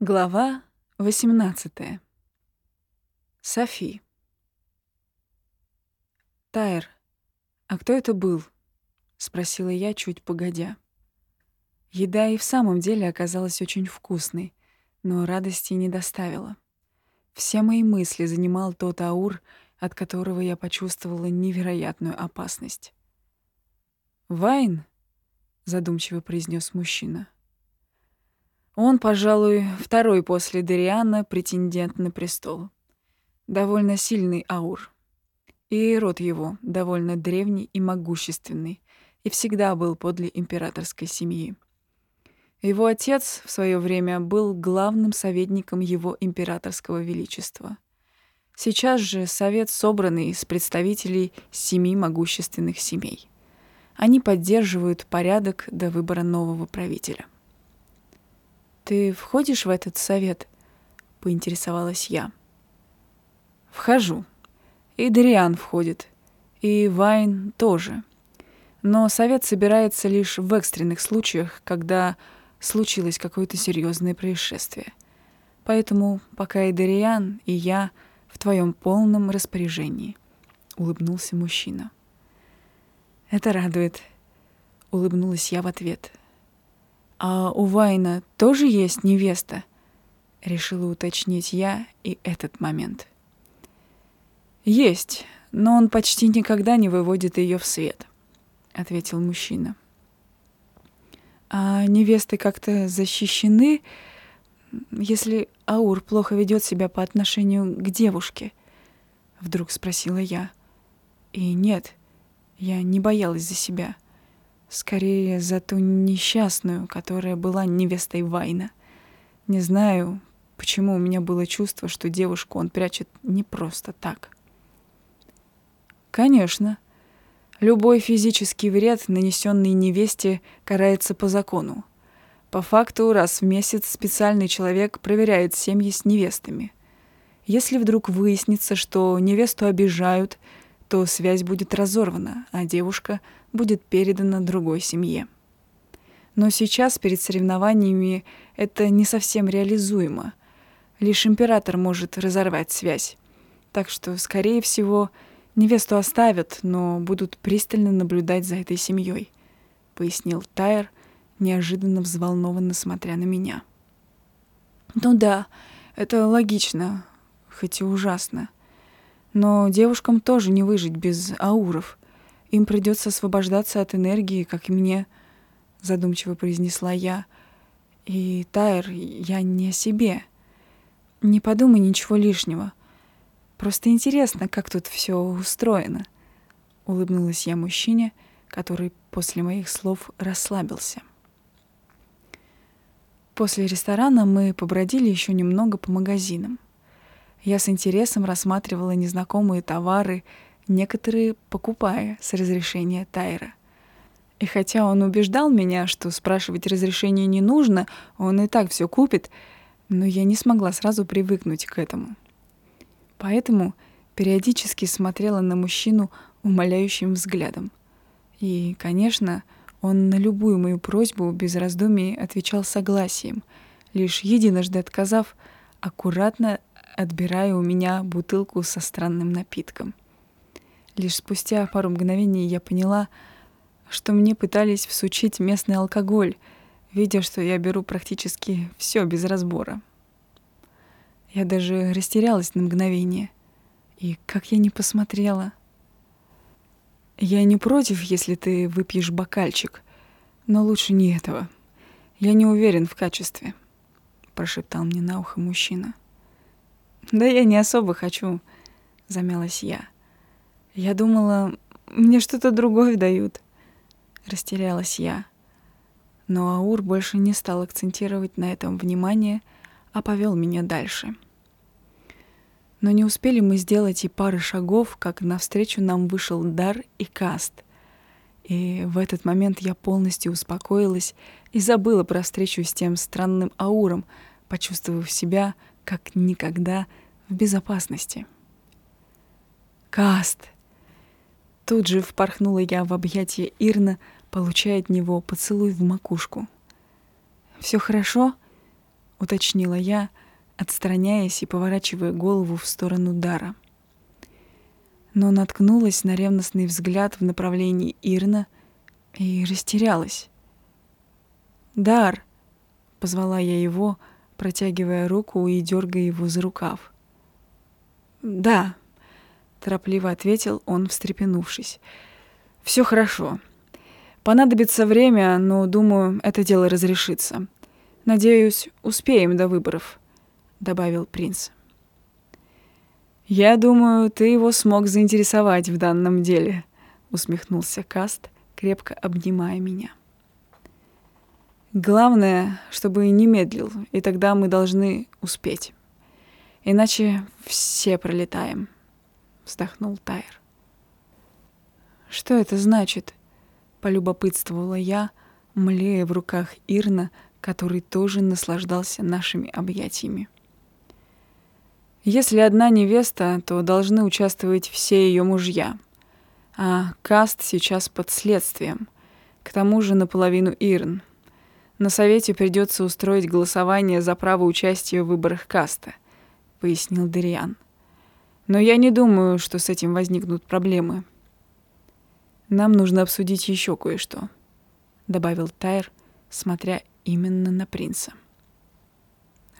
Глава 18. Софи. «Тайр, а кто это был?» — спросила я чуть погодя. Еда и в самом деле оказалась очень вкусной, но радости не доставила. Все мои мысли занимал тот аур, от которого я почувствовала невероятную опасность. «Вайн?» — задумчиво произнес мужчина. Он, пожалуй, второй после Дериана претендент на престол. Довольно сильный аур. И род его довольно древний и могущественный, и всегда был подле императорской семьи. Его отец в свое время был главным советником его императорского величества. Сейчас же совет собранный из представителей семи могущественных семей. Они поддерживают порядок до выбора нового правителя. «Ты входишь в этот совет?» — поинтересовалась я. «Вхожу. И Дариан входит. И Вайн тоже. Но совет собирается лишь в экстренных случаях, когда случилось какое-то серьезное происшествие. Поэтому пока и Дариан, и я в твоем полном распоряжении», — улыбнулся мужчина. «Это радует», — улыбнулась я в ответ. «А у Вайна тоже есть невеста?» — решила уточнить я и этот момент. «Есть, но он почти никогда не выводит ее в свет», — ответил мужчина. «А невесты как-то защищены, если Аур плохо ведет себя по отношению к девушке?» — вдруг спросила я. И нет, я не боялась за себя — Скорее, за ту несчастную, которая была невестой Вайна. Не знаю, почему у меня было чувство, что девушку он прячет не просто так. Конечно, любой физический вред, нанесенный невесте, карается по закону. По факту, раз в месяц специальный человек проверяет семьи с невестами. Если вдруг выяснится, что невесту обижают, то связь будет разорвана, а девушка — будет передана другой семье. Но сейчас перед соревнованиями это не совсем реализуемо. Лишь император может разорвать связь. Так что, скорее всего, невесту оставят, но будут пристально наблюдать за этой семьей, пояснил Тайер, неожиданно взволнованно смотря на меня. Ну да, это логично, хоть и ужасно. Но девушкам тоже не выжить без ауров. Им придется освобождаться от энергии, как и мне, задумчиво произнесла я. И, Тайр, я не о себе. Не подумай ничего лишнего. Просто интересно, как тут все устроено. Улыбнулась я мужчине, который после моих слов расслабился. После ресторана мы побродили еще немного по магазинам. Я с интересом рассматривала незнакомые товары некоторые покупая с разрешения Тайра. И хотя он убеждал меня, что спрашивать разрешение не нужно, он и так все купит, но я не смогла сразу привыкнуть к этому. Поэтому периодически смотрела на мужчину умоляющим взглядом. И, конечно, он на любую мою просьбу без раздумий отвечал согласием, лишь единожды отказав, аккуратно отбирая у меня бутылку со странным напитком — Лишь спустя пару мгновений я поняла, что мне пытались всучить местный алкоголь, видя, что я беру практически все без разбора. Я даже растерялась на мгновение. И как я не посмотрела. Я не против, если ты выпьешь бокальчик, но лучше не этого. Я не уверен в качестве, прошептал мне на ухо мужчина. Да я не особо хочу, замялась я. Я думала, мне что-то другое дают. Растерялась я. Но Аур больше не стал акцентировать на этом внимание, а повел меня дальше. Но не успели мы сделать и пары шагов, как навстречу нам вышел Дар и Каст. И в этот момент я полностью успокоилась и забыла про встречу с тем странным ауром, почувствовав себя как никогда в безопасности. «Каст!» Тут же впорхнула я в объятия Ирна, получая от него поцелуй в макушку. Все хорошо?» — уточнила я, отстраняясь и поворачивая голову в сторону Дара. Но наткнулась на ревностный взгляд в направлении Ирна и растерялась. «Дар!» — позвала я его, протягивая руку и дергая его за рукав. «Да», — торопливо ответил он, встрепенувшись. «Все хорошо. Понадобится время, но, думаю, это дело разрешится. Надеюсь, успеем до выборов», — добавил принц. «Я думаю, ты его смог заинтересовать в данном деле», — усмехнулся Каст, крепко обнимая меня. «Главное, чтобы не медлил, и тогда мы должны успеть». Иначе все пролетаем, вздохнул Тайр. Что это значит? полюбопытствовала я, млея в руках Ирна, который тоже наслаждался нашими объятиями. Если одна невеста, то должны участвовать все ее мужья. А Каст сейчас под следствием. К тому же наполовину Ирн. На совете придется устроить голосование за право участия в выборах Каста —— пояснил Дериан. «Но я не думаю, что с этим возникнут проблемы. Нам нужно обсудить еще кое-что», — добавил Тайр, смотря именно на принца.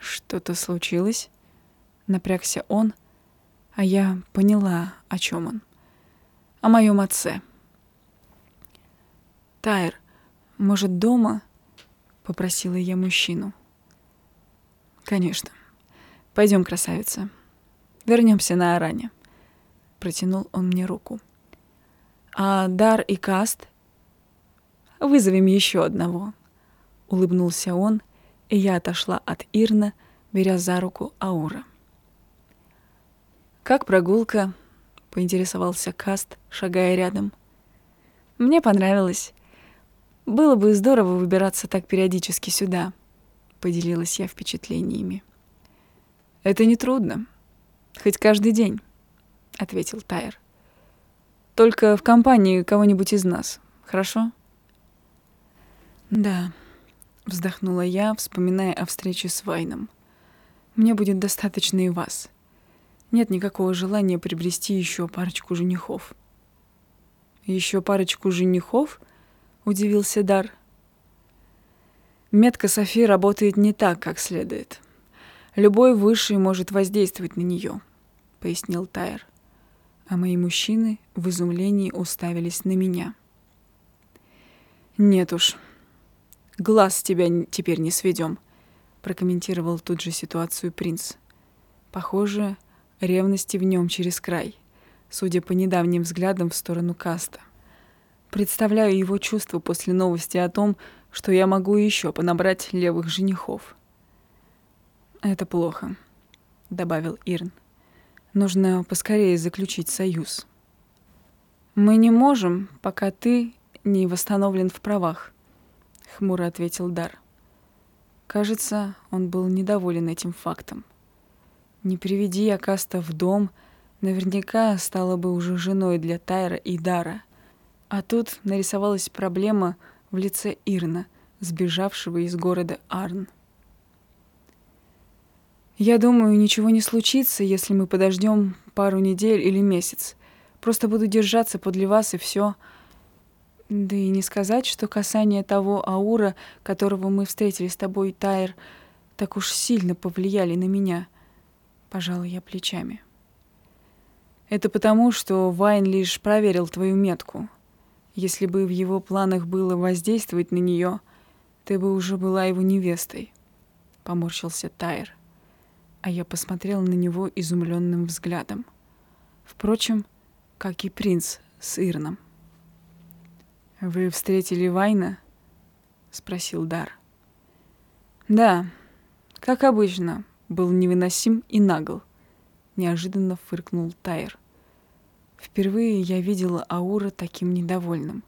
«Что-то случилось?» — напрягся он, а я поняла, о чем он. О моем отце. «Тайр, может, дома?» — попросила я мужчину. «Конечно». Пойдем, красавица. Вернемся на Аране. Протянул он мне руку. А Дар и Каст? Вызовем еще одного. Улыбнулся он, и я отошла от Ирна, беря за руку Аура. «Как прогулка?» — поинтересовался Каст, шагая рядом. «Мне понравилось. Было бы здорово выбираться так периодически сюда», — поделилась я впечатлениями. Это не трудно. Хоть каждый день, ответил Тайр. Только в компании кого-нибудь из нас, хорошо? Да, вздохнула я, вспоминая о встрече с Вайном. Мне будет достаточно и вас. Нет никакого желания приобрести еще парочку женихов. Еще парочку женихов? Удивился Дар. Метка Софи работает не так, как следует. Любой высший может воздействовать на нее, пояснил Тайр. А мои мужчины в изумлении уставились на меня. Нет уж, глаз с тебя теперь не сведем, прокомментировал тут же ситуацию принц. Похоже, ревности в нем через край, судя по недавним взглядам в сторону Каста. Представляю его чувства после новости о том, что я могу еще понабрать левых женихов. «Это плохо», — добавил Ирн. «Нужно поскорее заключить союз». «Мы не можем, пока ты не восстановлен в правах», — хмуро ответил Дар. Кажется, он был недоволен этим фактом. Не приведи Акаста в дом, наверняка стала бы уже женой для Тайра и Дара. А тут нарисовалась проблема в лице Ирна, сбежавшего из города Арн. Я думаю, ничего не случится, если мы подождем пару недель или месяц. Просто буду держаться подле вас и все. Да и не сказать, что касание того аура, которого мы встретили с тобой, Тайр, так уж сильно повлияли на меня. Пожала я плечами. Это потому, что Вайн лишь проверил твою метку. Если бы в его планах было воздействовать на нее, ты бы уже была его невестой. Поморщился Тайр а я посмотрел на него изумленным взглядом. Впрочем, как и принц с Ирном. «Вы встретили Вайна?» — спросил Дар. «Да, как обычно, был невыносим и нагл», — неожиданно фыркнул Тайр. Впервые я видела Аура таким недовольным.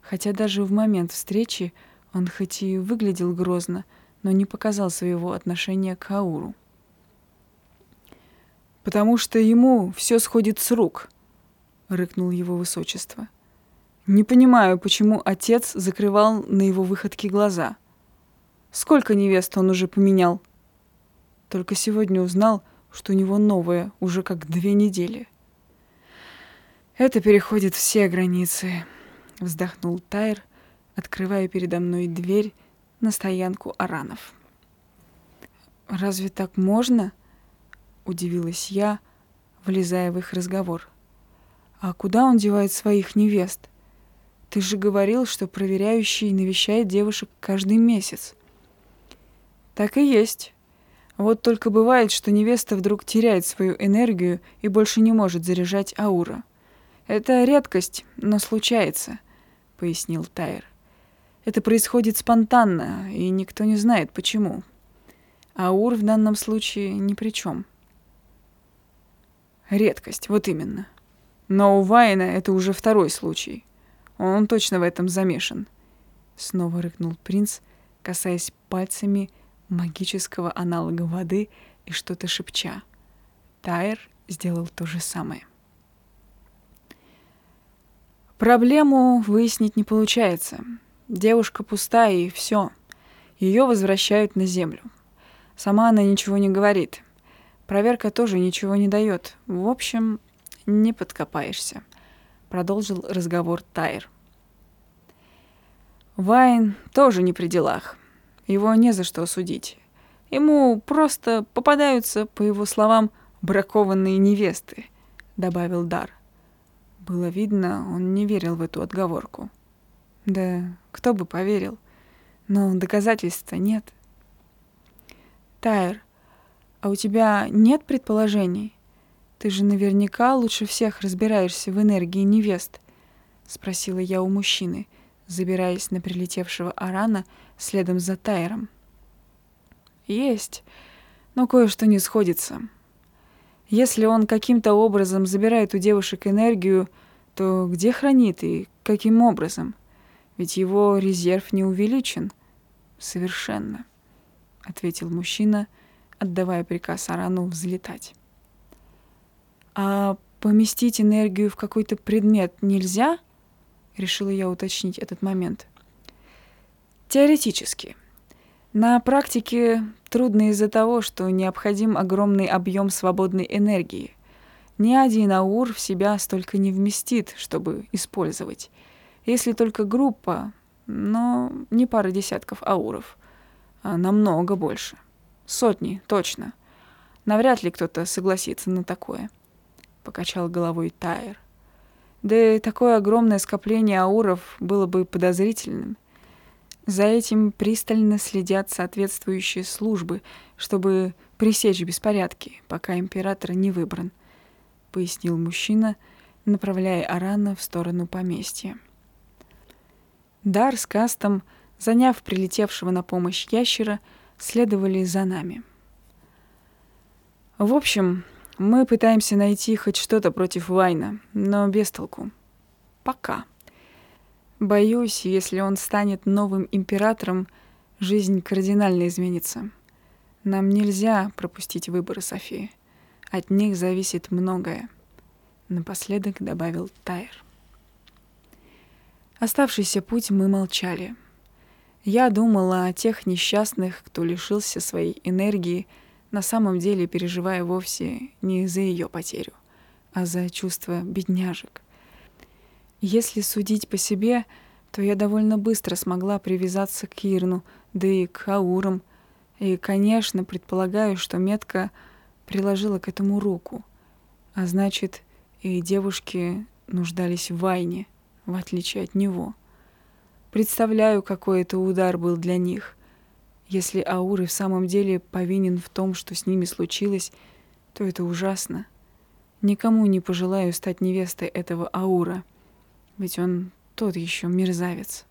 Хотя даже в момент встречи он хоть и выглядел грозно, но не показал своего отношения к Ауру потому что ему все сходит с рук», — рыкнул его высочество. «Не понимаю, почему отец закрывал на его выходки глаза. Сколько невест он уже поменял?» Только сегодня узнал, что у него новое, уже как две недели. Это переходит все границы, вздохнул Тайр, открывая передо мной дверь на стоянку аранов. «Разве так можно?» — удивилась я, влезая в их разговор. «А куда он девает своих невест? Ты же говорил, что проверяющий навещает девушек каждый месяц». «Так и есть. Вот только бывает, что невеста вдруг теряет свою энергию и больше не может заряжать аура. Это редкость, но случается», — пояснил Тайр. Это происходит спонтанно, и никто не знает, почему. Аур в данном случае ни при чем. Редкость, вот именно. Но у Вайна это уже второй случай. Он точно в этом замешан. Снова рыкнул принц, касаясь пальцами магического аналога воды и что-то шепча. Тайр сделал то же самое. Проблему выяснить не получается. Девушка пустая, и все. Ее возвращают на землю. Сама она ничего не говорит. Проверка тоже ничего не дает. В общем, не подкопаешься. Продолжил разговор Тайр. Вайн тоже не при делах. Его не за что осудить. Ему просто попадаются, по его словам, бракованные невесты, добавил Дар. Было видно, он не верил в эту отговорку. Да кто бы поверил. Но доказательств нет. Тайр, а у тебя нет предположений? Ты же наверняка лучше всех разбираешься в энергии невест, спросила я у мужчины, забираясь на прилетевшего Арана следом за Тайром. Есть, но кое-что не сходится. Если он каким-то образом забирает у девушек энергию, то где хранит и каким образом? Ведь его резерв не увеличен. Совершенно, ответил мужчина, отдавая приказ Арану взлетать. А поместить энергию в какой-то предмет нельзя? Решила я уточнить этот момент. Теоретически. На практике трудно из-за того, что необходим огромный объем свободной энергии. Ни один аур в себя столько не вместит, чтобы использовать если только группа, но не пара десятков ауров, а намного больше. Сотни, точно. Навряд ли кто-то согласится на такое. Покачал головой Тайер. Да и такое огромное скопление ауров было бы подозрительным. За этим пристально следят соответствующие службы, чтобы пресечь беспорядки, пока император не выбран, пояснил мужчина, направляя Арана в сторону поместья. Дар с Кастом, заняв прилетевшего на помощь ящера, следовали за нами. В общем, мы пытаемся найти хоть что-то против Вайна, но без толку. Пока. Боюсь, если он станет новым императором, жизнь кардинально изменится. Нам нельзя пропустить выборы Софии. От них зависит многое. Напоследок добавил Тайр. Оставшийся путь мы молчали. Я думала о тех несчастных, кто лишился своей энергии, на самом деле переживая вовсе не за ее потерю, а за чувство бедняжек. Если судить по себе, то я довольно быстро смогла привязаться к Ирну, да и к Аурам, и, конечно, предполагаю, что метка приложила к этому руку, а значит, и девушки нуждались в войне в отличие от него. Представляю, какой это удар был для них. Если Ауры в самом деле повинен в том, что с ними случилось, то это ужасно. Никому не пожелаю стать невестой этого Аура, ведь он тот еще мерзавец.